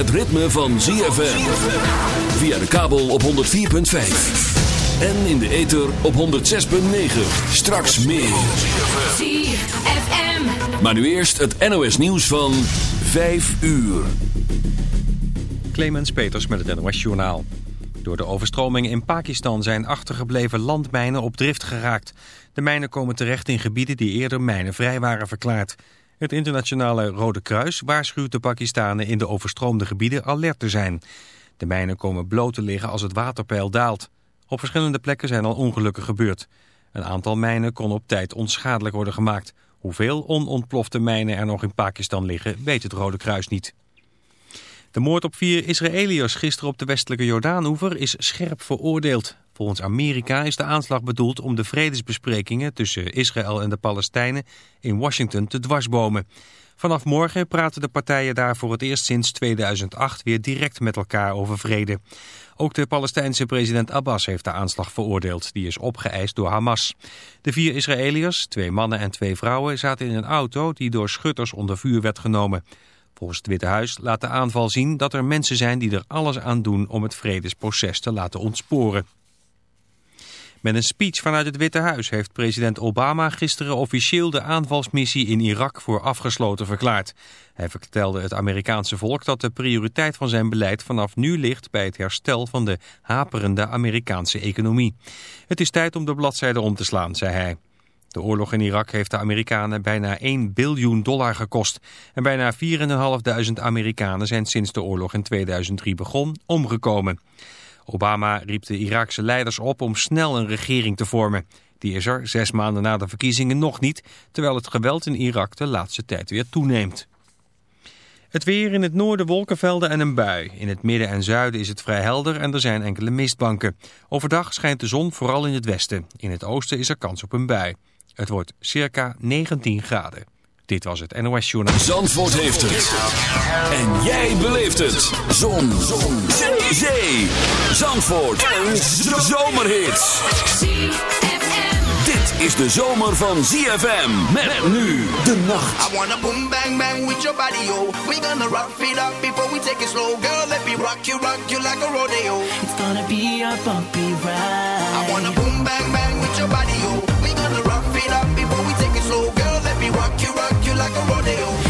Het ritme van ZFM. Via de kabel op 104.5. En in de ether op 106.9. Straks meer. ZFM. Maar nu eerst het NOS nieuws van 5 uur. Clemens Peters met het NOS Journaal. Door de overstroming in Pakistan zijn achtergebleven landmijnen op drift geraakt. De mijnen komen terecht in gebieden die eerder mijnenvrij waren verklaard. Het internationale Rode Kruis waarschuwt de Pakistanen in de overstroomde gebieden alert te zijn. De mijnen komen bloot te liggen als het waterpeil daalt. Op verschillende plekken zijn al ongelukken gebeurd. Een aantal mijnen kon op tijd onschadelijk worden gemaakt. Hoeveel onontplofte mijnen er nog in Pakistan liggen, weet het Rode Kruis niet. De moord op vier Israëliërs gisteren op de westelijke Jordaanoever is scherp veroordeeld. Volgens Amerika is de aanslag bedoeld om de vredesbesprekingen tussen Israël en de Palestijnen in Washington te dwarsbomen. Vanaf morgen praten de partijen daar voor het eerst sinds 2008 weer direct met elkaar over vrede. Ook de Palestijnse president Abbas heeft de aanslag veroordeeld. Die is opgeëist door Hamas. De vier Israëliërs, twee mannen en twee vrouwen, zaten in een auto die door schutters onder vuur werd genomen. Volgens het Witte Huis laat de aanval zien dat er mensen zijn die er alles aan doen om het vredesproces te laten ontsporen. Met een speech vanuit het Witte Huis heeft president Obama gisteren officieel de aanvalsmissie in Irak voor afgesloten verklaard. Hij vertelde het Amerikaanse volk dat de prioriteit van zijn beleid vanaf nu ligt bij het herstel van de haperende Amerikaanse economie. Het is tijd om de bladzijde om te slaan, zei hij. De oorlog in Irak heeft de Amerikanen bijna 1 biljoen dollar gekost. En bijna 4.500 Amerikanen zijn sinds de oorlog in 2003 begon omgekomen. Obama riep de Iraakse leiders op om snel een regering te vormen. Die is er zes maanden na de verkiezingen nog niet, terwijl het geweld in Irak de laatste tijd weer toeneemt. Het weer in het noorden wolkenvelden en een bui. In het midden en zuiden is het vrij helder en er zijn enkele mistbanken. Overdag schijnt de zon vooral in het westen. In het oosten is er kans op een bui. Het wordt circa 19 graden. Dit was het NOS Journaal. Zandvoort heeft het. En jij beleeft het. Zon. Zon. Zee. Zee. Zandvoort. Een zomerhit. Dit is de zomer van ZFM. Met nu de nacht. I wanna boom bang bang with your body, yo. We gonna rock it up before we take it slow. Girl, let me rock you, rock you like a rodeo. It's gonna be a bumpy ride. I wanna boom bang bang with your body, yo. We gonna rock it up before we take rock you, rock you like a rodeo.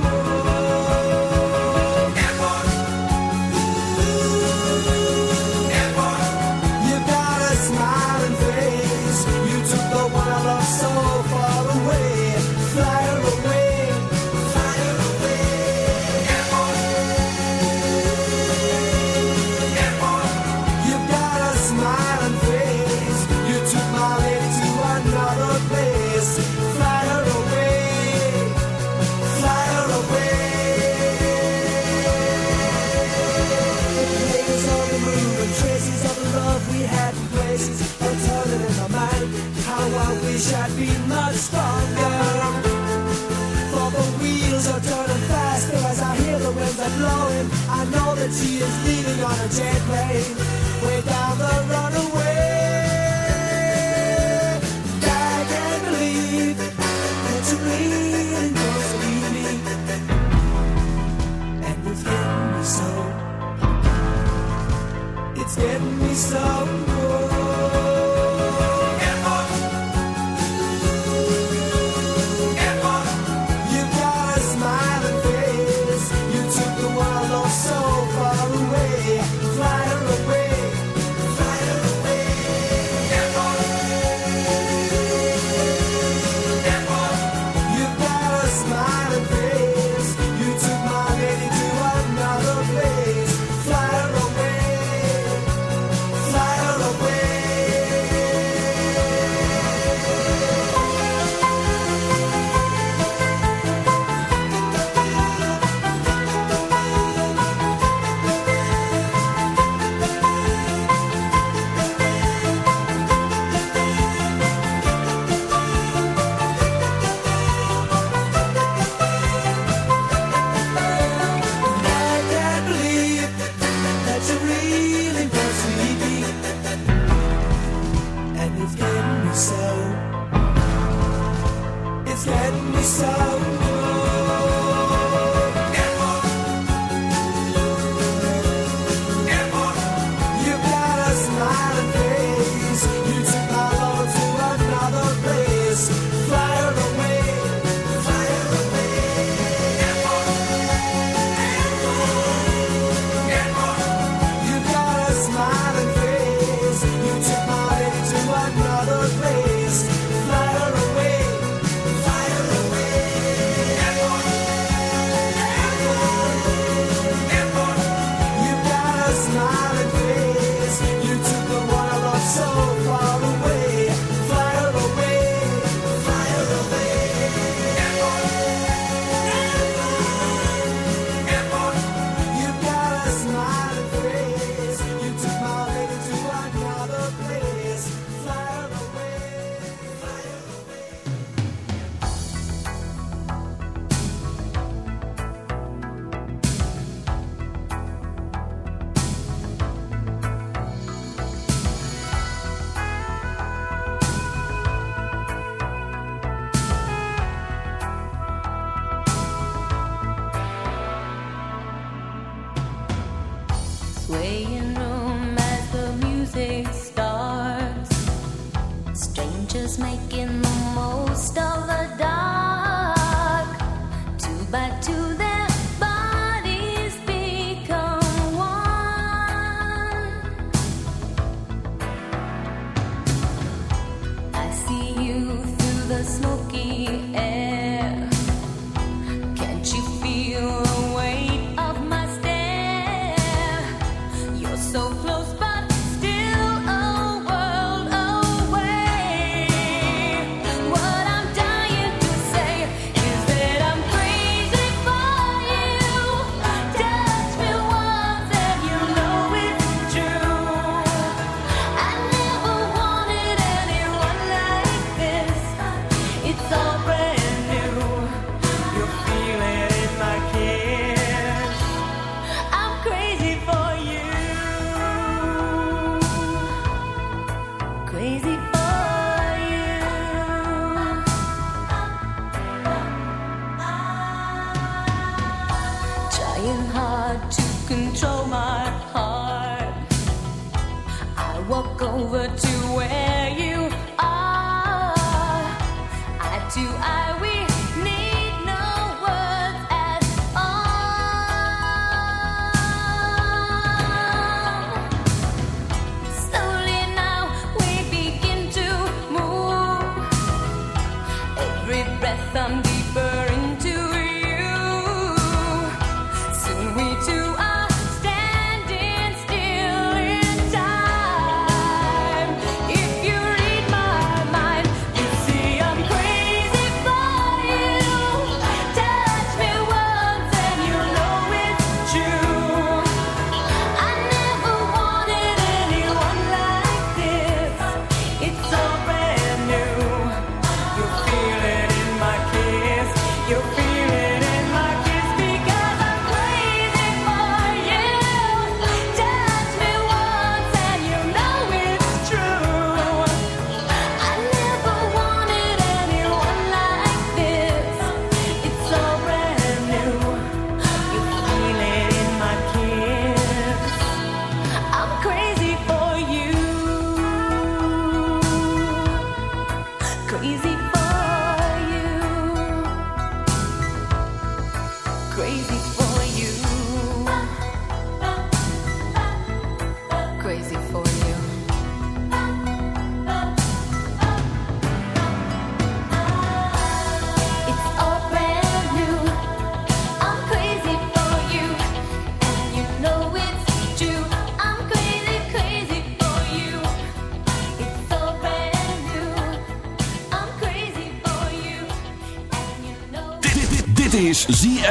she is leaving on a jet plane. but to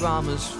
promise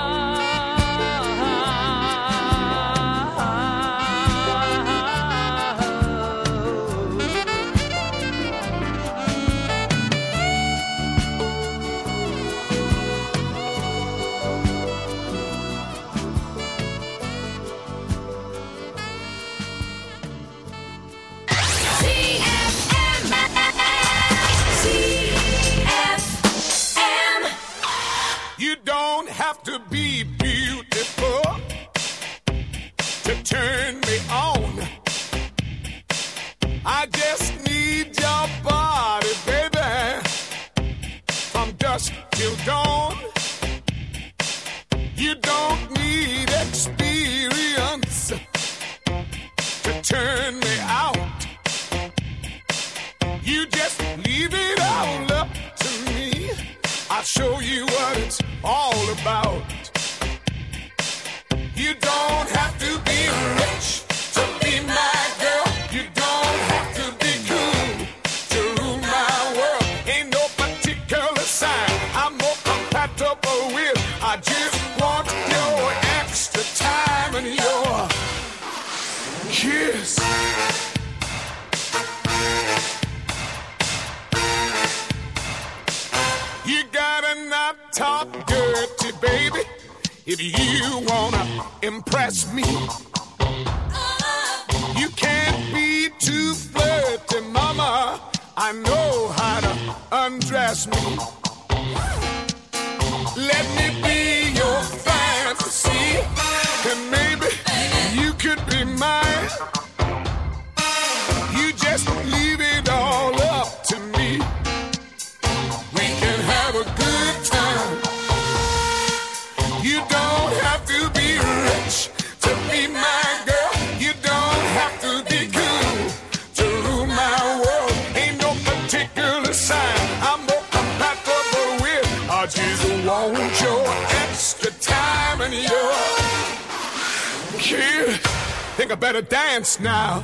If you wanna impress me, you can't be too flirty, mama. I know how to undress me. Let me be. better dance now.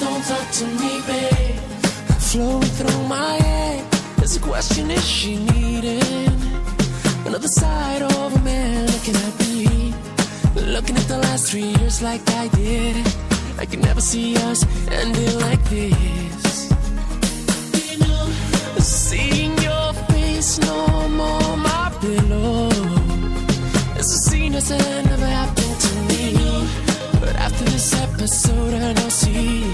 Don't talk to me, babe. Flowing through my head. There's a question is she needing? Another side of a man looking at me. Looking at the last three years like I did. I could never see us ending like this. You know, seeing your face no more, my pillow. It's a scene that's never happened to me. But after this episode, I don't see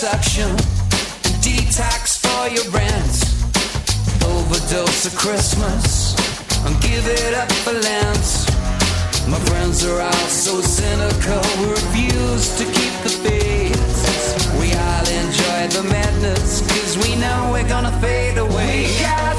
perception. Detox for your rent. Overdose of Christmas. And give it up for Lance. My friends are all so cynical. We refuse to keep the faith. We all enjoy the madness. Cause we know we're gonna fade away. We got